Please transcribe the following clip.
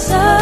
sun.